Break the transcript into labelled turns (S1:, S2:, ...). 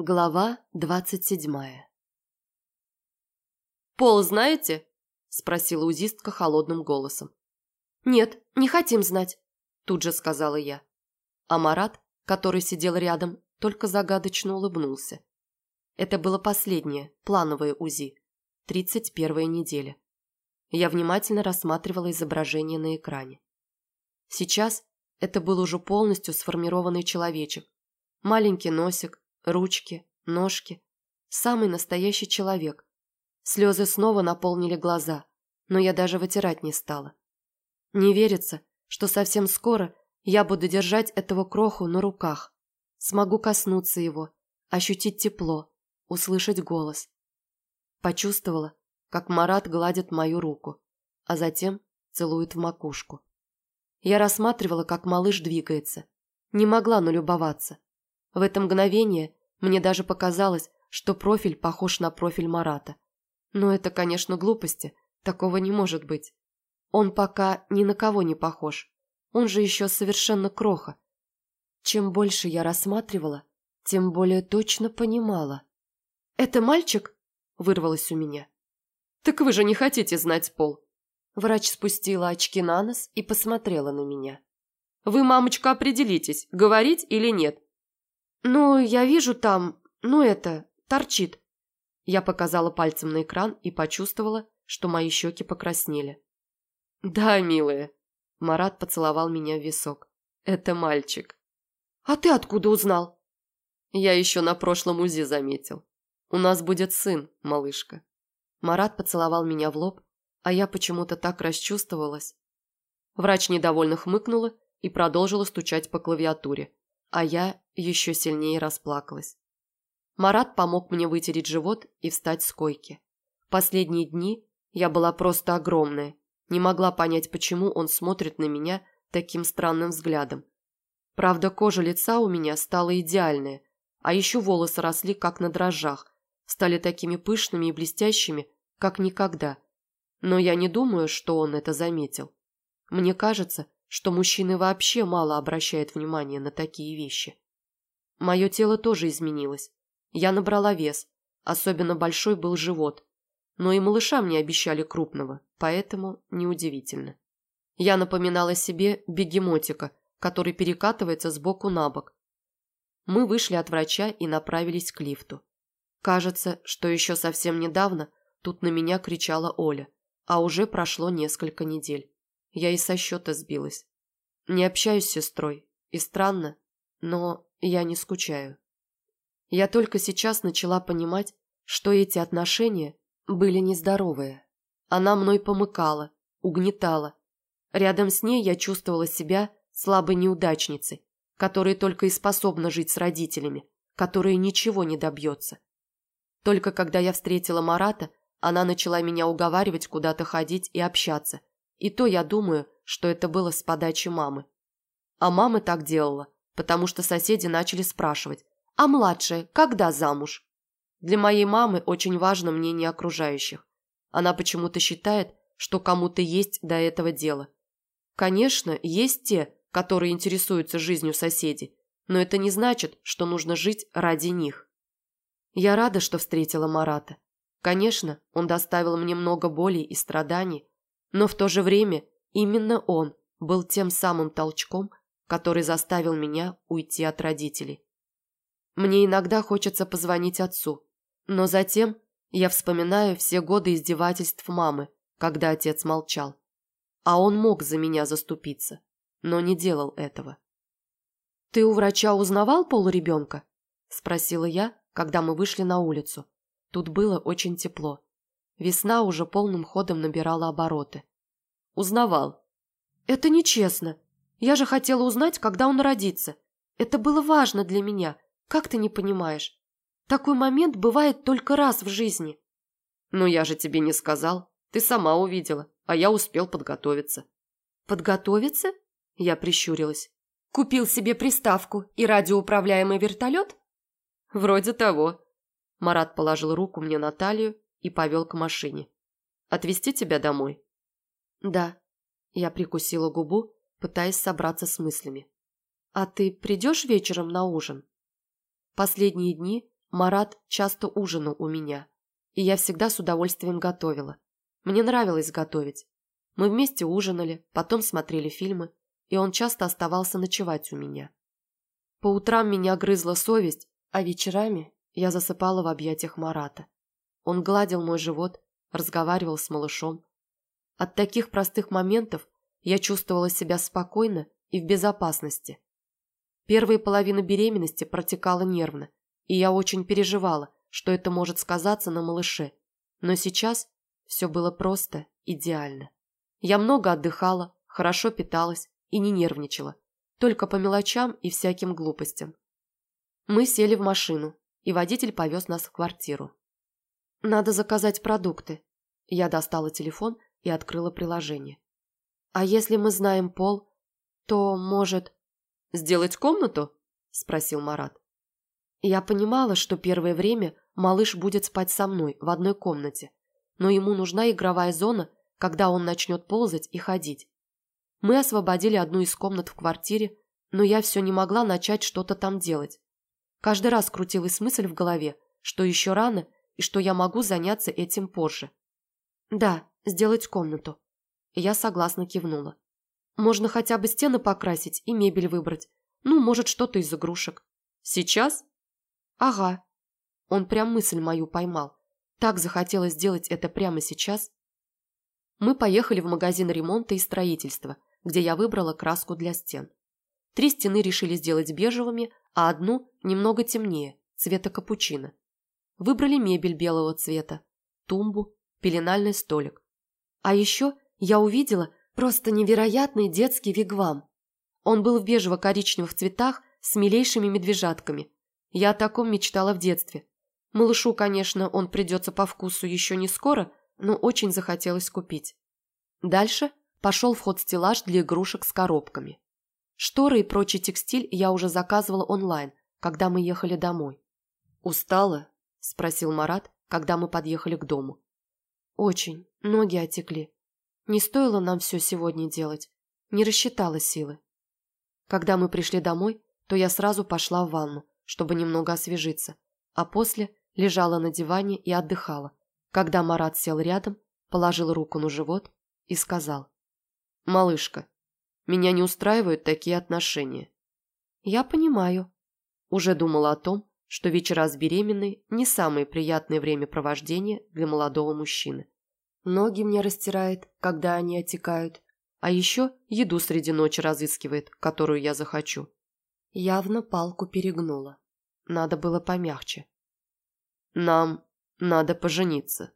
S1: Глава двадцать седьмая «Пол знаете?» – спросила узистка холодным голосом. «Нет, не хотим знать», – тут же сказала я. А Марат, который сидел рядом, только загадочно улыбнулся. Это было последнее, плановое УЗИ, тридцать первая неделя. Я внимательно рассматривала изображение на экране. Сейчас это был уже полностью сформированный человечек. Маленький носик, ручки, ножки. Самый настоящий человек. Слезы снова наполнили глаза, но я даже вытирать не стала. Не верится, что совсем скоро я буду держать этого кроху на руках. Смогу коснуться его, ощутить тепло, услышать голос. Почувствовала, как Марат гладит мою руку, а затем целует в макушку. Я рассматривала, как малыш двигается. Не могла налюбоваться. В это мгновение мне даже показалось, что профиль похож на профиль Марата. Но это, конечно, глупости. Такого не может быть. Он пока ни на кого не похож. Он же еще совершенно кроха. Чем больше я рассматривала, тем более точно понимала. «Это мальчик?» – вырвалось у меня. «Так вы же не хотите знать пол?» Врач спустила очки на нос и посмотрела на меня. «Вы, мамочка, определитесь, говорить или нет?» «Ну, я вижу там, ну это, торчит». Я показала пальцем на экран и почувствовала, что мои щеки покраснели. «Да, милая». Марат поцеловал меня в висок. «Это мальчик». «А ты откуда узнал?» «Я еще на прошлом УЗИ заметил. У нас будет сын, малышка». Марат поцеловал меня в лоб, а я почему-то так расчувствовалась. Врач недовольно хмыкнула и продолжила стучать по клавиатуре а я еще сильнее расплакалась. Марат помог мне вытереть живот и встать с койки. Последние дни я была просто огромная, не могла понять, почему он смотрит на меня таким странным взглядом. Правда, кожа лица у меня стала идеальная, а еще волосы росли как на дрожжах, стали такими пышными и блестящими, как никогда. Но я не думаю, что он это заметил. Мне кажется, что мужчины вообще мало обращают внимания на такие вещи. Мое тело тоже изменилось. Я набрала вес, особенно большой был живот. Но и малыша мне обещали крупного, поэтому неудивительно. Я напоминала себе бегемотика, который перекатывается с боку на бок. Мы вышли от врача и направились к лифту. Кажется, что еще совсем недавно тут на меня кричала Оля, а уже прошло несколько недель. Я и со счета сбилась. Не общаюсь с сестрой. И странно, но я не скучаю. Я только сейчас начала понимать, что эти отношения были нездоровые. Она мной помыкала, угнетала. Рядом с ней я чувствовала себя слабой неудачницей, которая только и способна жить с родителями, которая ничего не добьется. Только когда я встретила Марата, она начала меня уговаривать куда-то ходить и общаться, и то я думаю, что это было с подачи мамы. А мама так делала, потому что соседи начали спрашивать, а младшая когда замуж? Для моей мамы очень важно мнение окружающих. Она почему-то считает, что кому-то есть до этого дело. Конечно, есть те, которые интересуются жизнью соседей, но это не значит, что нужно жить ради них. Я рада, что встретила Марата. Конечно, он доставил мне много боли и страданий, но в то же время именно он был тем самым толчком, который заставил меня уйти от родителей. Мне иногда хочется позвонить отцу, но затем я вспоминаю все годы издевательств мамы, когда отец молчал. А он мог за меня заступиться, но не делал этого. «Ты у врача узнавал пол ребенка?» – спросила я, когда мы вышли на улицу. Тут было очень тепло. Весна уже полным ходом набирала обороты. Узнавал. «Это нечестно. Я же хотела узнать, когда он родится. Это было важно для меня. Как ты не понимаешь? Такой момент бывает только раз в жизни». «Ну я же тебе не сказал. Ты сама увидела, а я успел подготовиться». «Подготовиться?» Я прищурилась. «Купил себе приставку и радиоуправляемый вертолет?» «Вроде того». Марат положил руку мне на талию и повел к машине. «Отвезти тебя домой?» «Да». Я прикусила губу, пытаясь собраться с мыслями. «А ты придешь вечером на ужин?» Последние дни Марат часто ужинал у меня, и я всегда с удовольствием готовила. Мне нравилось готовить. Мы вместе ужинали, потом смотрели фильмы, и он часто оставался ночевать у меня. По утрам меня грызла совесть, а вечерами я засыпала в объятиях Марата. Он гладил мой живот, разговаривал с малышом. От таких простых моментов я чувствовала себя спокойно и в безопасности. Первая половина беременности протекала нервно, и я очень переживала, что это может сказаться на малыше. Но сейчас все было просто идеально. Я много отдыхала, хорошо питалась и не нервничала, только по мелочам и всяким глупостям. Мы сели в машину, и водитель повез нас в квартиру. «Надо заказать продукты». Я достала телефон и открыла приложение. «А если мы знаем пол, то, может...» «Сделать комнату?» – спросил Марат. Я понимала, что первое время малыш будет спать со мной в одной комнате, но ему нужна игровая зона, когда он начнет ползать и ходить. Мы освободили одну из комнат в квартире, но я все не могла начать что-то там делать. Каждый раз крутилась мысль в голове, что еще рано и что я могу заняться этим позже. Да, сделать комнату. Я согласно кивнула. Можно хотя бы стены покрасить и мебель выбрать. Ну, может, что-то из игрушек. Сейчас? Ага. Он прям мысль мою поймал. Так захотелось сделать это прямо сейчас. Мы поехали в магазин ремонта и строительства, где я выбрала краску для стен. Три стены решили сделать бежевыми, а одну немного темнее, цвета капучино. Выбрали мебель белого цвета, тумбу, пеленальный столик. А еще я увидела просто невероятный детский вигвам. Он был в бежево-коричневых цветах с милейшими медвежатками. Я о таком мечтала в детстве. Малышу, конечно, он придется по вкусу еще не скоро, но очень захотелось купить. Дальше пошел в ход стеллаж для игрушек с коробками. Шторы и прочий текстиль я уже заказывала онлайн, когда мы ехали домой. «Устала?» – спросил Марат, когда мы подъехали к дому. «Очень. Ноги отекли. Не стоило нам все сегодня делать. Не рассчитала силы. Когда мы пришли домой, то я сразу пошла в ванну, чтобы немного освежиться, а после лежала на диване и отдыхала, когда Марат сел рядом, положил руку на живот и сказал. «Малышка, меня не устраивают такие отношения». «Я понимаю». Уже думала о том, что вечера с беременной – не самое приятное времяпровождение для молодого мужчины. Ноги мне растирает, когда они отекают, а еще еду среди ночи разыскивает, которую я захочу. Явно палку перегнула. Надо было помягче. «Нам надо пожениться»,